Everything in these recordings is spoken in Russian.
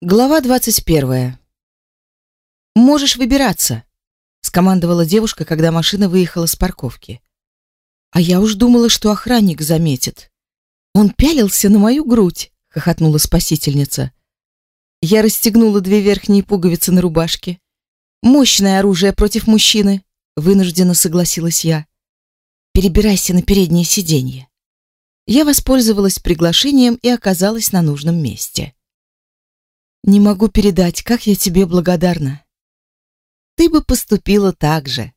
Глава двадцать первая. Можешь выбираться, скомандовала девушка, когда машина выехала с парковки. А я уж думала, что охранник заметит. Он пялился на мою грудь, хохотнула спасительница. Я расстегнула две верхние пуговицы на рубашке. Мощное оружие против мужчины, вынужденно согласилась я. Перебирайся на переднее сиденье. Я воспользовалась приглашением и оказалась на нужном месте. Не могу передать, как я тебе благодарна. Ты бы поступила так же.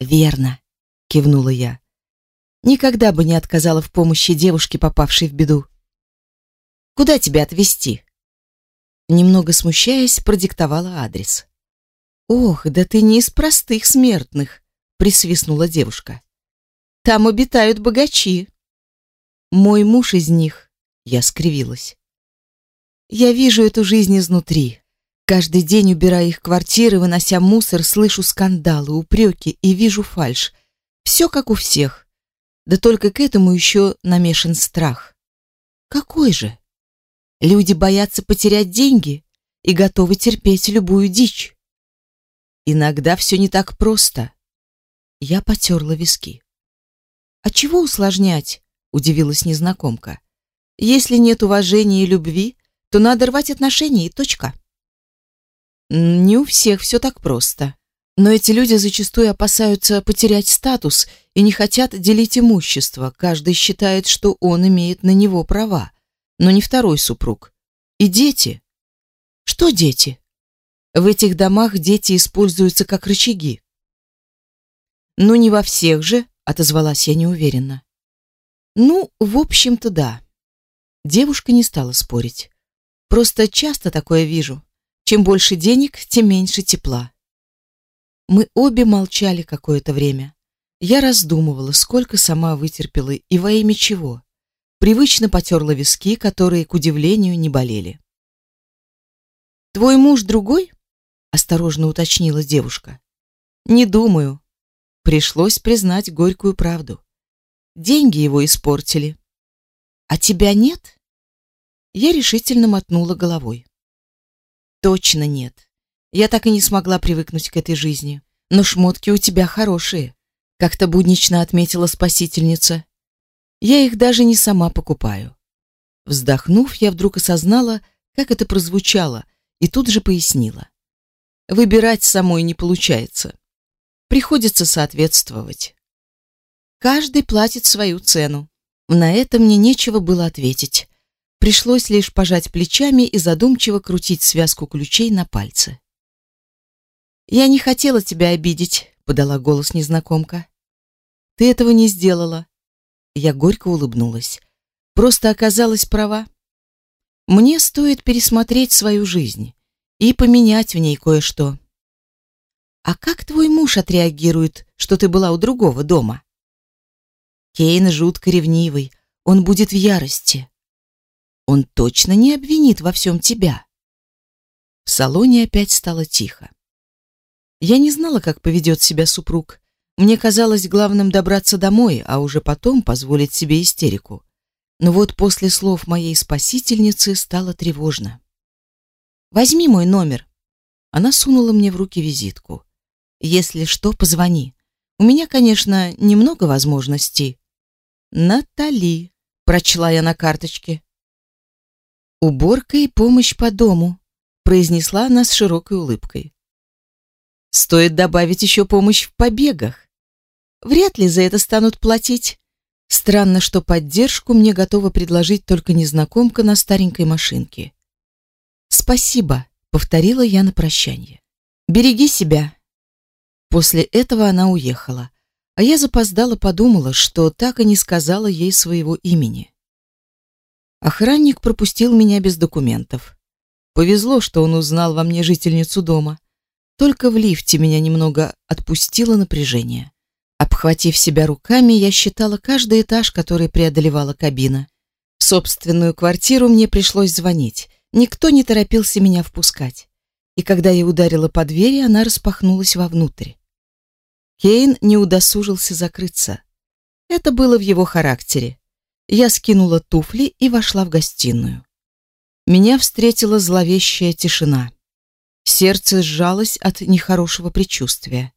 Верно, кивнула я. Никогда бы не отказала в помощи девушке, попавшей в беду. Куда тебя отвезти? Немного смущаясь, продиктовала адрес. Ох, да ты не из простых смертных, присвистнула девушка. Там обитают богачи. Мой муж из них, я скривилась. Я вижу эту жизнь изнутри. Каждый день, убирая их квартиры, вынося мусор, слышу скандалы, упреки и вижу фальшь. Все как у всех. Да только к этому еще намешан страх. Какой же? Люди боятся потерять деньги и готовы терпеть любую дичь. Иногда все не так просто. Я потерла виски. А чего усложнять? Удивилась незнакомка. Если нет уважения и любви, то надо рвать отношения и точка. Не у всех все так просто. Но эти люди зачастую опасаются потерять статус и не хотят делить имущество. Каждый считает, что он имеет на него права, но не второй супруг. И дети. Что дети? В этих домах дети используются как рычаги. Ну не во всех же, отозвалась я неуверенно. Ну, в общем-то, да. Девушка не стала спорить. Просто часто такое вижу. Чем больше денег, тем меньше тепла. Мы обе молчали какое-то время. Я раздумывала, сколько сама вытерпела и во имя чего. Привычно потерла виски, которые, к удивлению, не болели. «Твой муж другой?» — осторожно уточнила девушка. «Не думаю». Пришлось признать горькую правду. Деньги его испортили. «А тебя нет?» Я решительно мотнула головой. Точно нет. Я так и не смогла привыкнуть к этой жизни. Но шмотки у тебя хорошие, как-то буднично отметила спасительница. Я их даже не сама покупаю. Вздохнув, я вдруг осознала, как это прозвучало, и тут же пояснила. Выбирать самой не получается. Приходится соответствовать. Каждый платит свою цену. На это мне нечего было ответить. Пришлось лишь пожать плечами и задумчиво крутить связку ключей на пальце. «Я не хотела тебя обидеть», — подала голос незнакомка. «Ты этого не сделала». Я горько улыбнулась. «Просто оказалась права. Мне стоит пересмотреть свою жизнь и поменять в ней кое-что». «А как твой муж отреагирует, что ты была у другого дома?» Кейн жутко ревнивый, он будет в ярости. Он точно не обвинит во всем тебя. В салоне опять стало тихо. Я не знала, как поведет себя супруг. Мне казалось главным добраться домой, а уже потом позволить себе истерику. Но вот после слов моей спасительницы стало тревожно. Возьми мой номер. Она сунула мне в руки визитку. Если что, позвони. У меня, конечно, немного возможностей. Натали, прочла я на карточке. «Уборка и помощь по дому», — произнесла она с широкой улыбкой. «Стоит добавить еще помощь в побегах. Вряд ли за это станут платить. Странно, что поддержку мне готова предложить только незнакомка на старенькой машинке». «Спасибо», — повторила я на прощание. «Береги себя». После этого она уехала, а я запоздала подумала, что так и не сказала ей своего имени. Охранник пропустил меня без документов. Повезло, что он узнал во мне жительницу дома. Только в лифте меня немного отпустило напряжение. Обхватив себя руками, я считала каждый этаж, который преодолевала кабина. В собственную квартиру мне пришлось звонить. Никто не торопился меня впускать. И когда я ударила по двери, она распахнулась вовнутрь. Кейн не удосужился закрыться. Это было в его характере. Я скинула туфли и вошла в гостиную. меня встретила зловещая тишина. Сердце сжалось от нехорошего предчувствия.